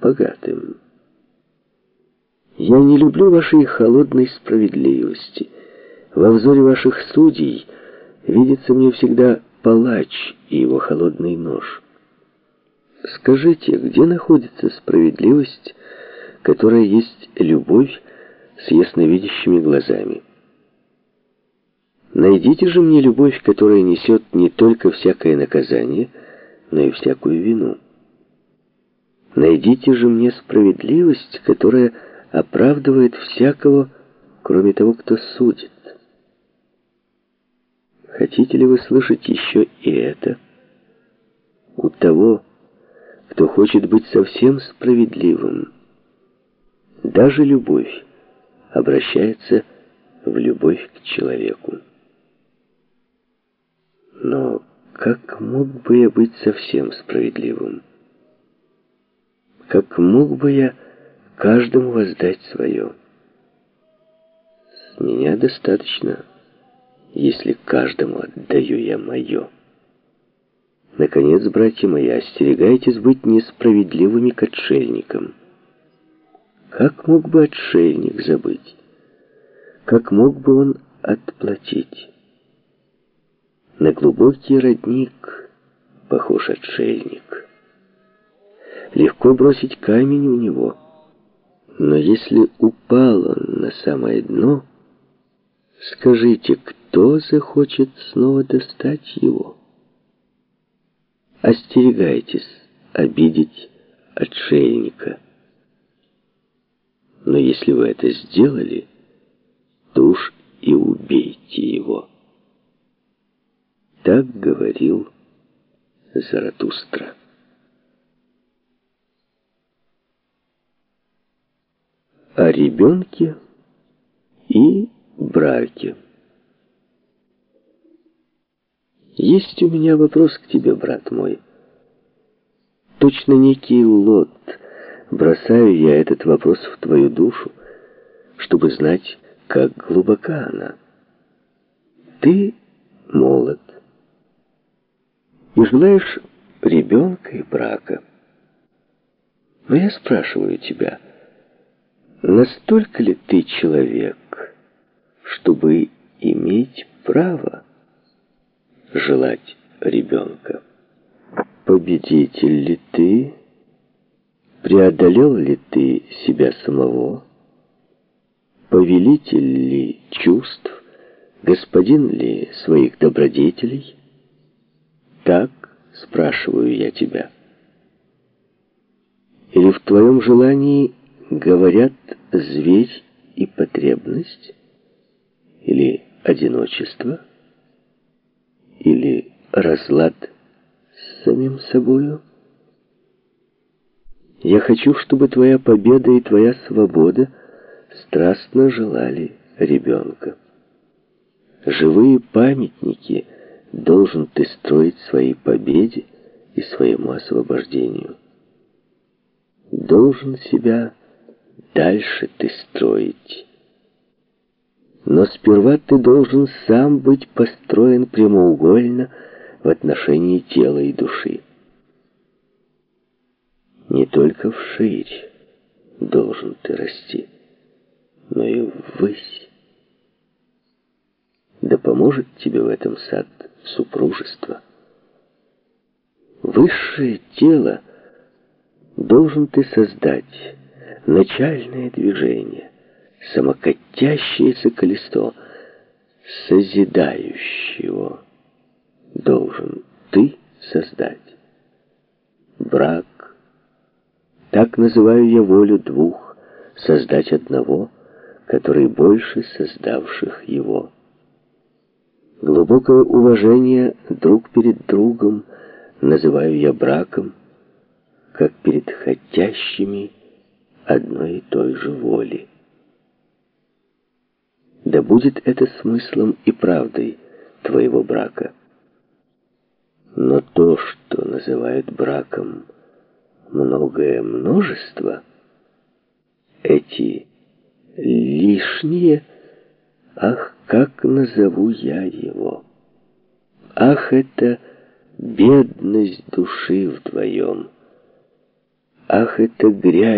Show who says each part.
Speaker 1: богатым. Я не люблю вашей холодной справедливости. Во взоре ваших судей видится мне всегда палач и его холодный нож. Скажите, где находится справедливость, которая есть любовь с ясновидящими глазами? Найдите же мне любовь, которая несет не только всякое наказание, но и всякую вину. Найдите же мне справедливость, которая оправдывает всякого, кроме того, кто судит. Хотите ли вы слышать еще и это? У того, кто хочет быть совсем справедливым, даже любовь обращается в любовь к человеку. Но как мог бы я быть совсем справедливым? Как мог бы я каждому воздать свое? С меня достаточно, если каждому отдаю я мое. Наконец, братья мои, остерегайтесь быть несправедливыми к отшельникам. Как мог бы отшельник забыть? Как мог бы он отплатить? На глубокий родник похож отшельник. Легко бросить камень у него, но если упал он на самое дно, скажите, кто захочет снова достать его? Остерегайтесь обидеть отшельника. Но если вы это сделали, то уж и убейте его. Так говорил Заратустра. О ребенке и браке. Есть у меня вопрос к тебе, брат мой. Точно некий лот. Бросаю я этот вопрос в твою душу, чтобы знать, как глубока она. Ты молод и желаешь ребенка и брака. Но я спрашиваю тебя, настолько ли ты человек, чтобы иметь право желать ребенка? Победитель ли ты? Преодолел ли ты себя самого? Повелитель ли чувств? Господин ли своих добродетелей? Так, спрашиваю я тебя. Или в твоем желании говорят зверь и потребность? Или одиночество? Или разлад с самим собою? Я хочу, чтобы твоя победа и твоя свобода страстно желали ребенка. Живые памятники — должен ты строить своей победе и своему освобождению. Должен себя дальше ты строить. Но сперва ты должен сам быть построен прямоугольно в отношении тела и души. Не только вширь должен ты расти, но и ввысь. Да поможет тебе в этом сад супружества. Высшее тело должен ты создать, начальное движение, самокатящееся колесо, созидающего должен ты создать. Брак, так называю я волю двух, создать одного, который больше создавших его. Глубокое уважение друг перед другом называю я браком, как перед хотящими одной и той же воли. Да будет это смыслом и правдой твоего брака. Но то, что называют браком многое множество, эти лишние, ах, как назову я его? Ах, это бедность души вдвоем! Ах, это грязь!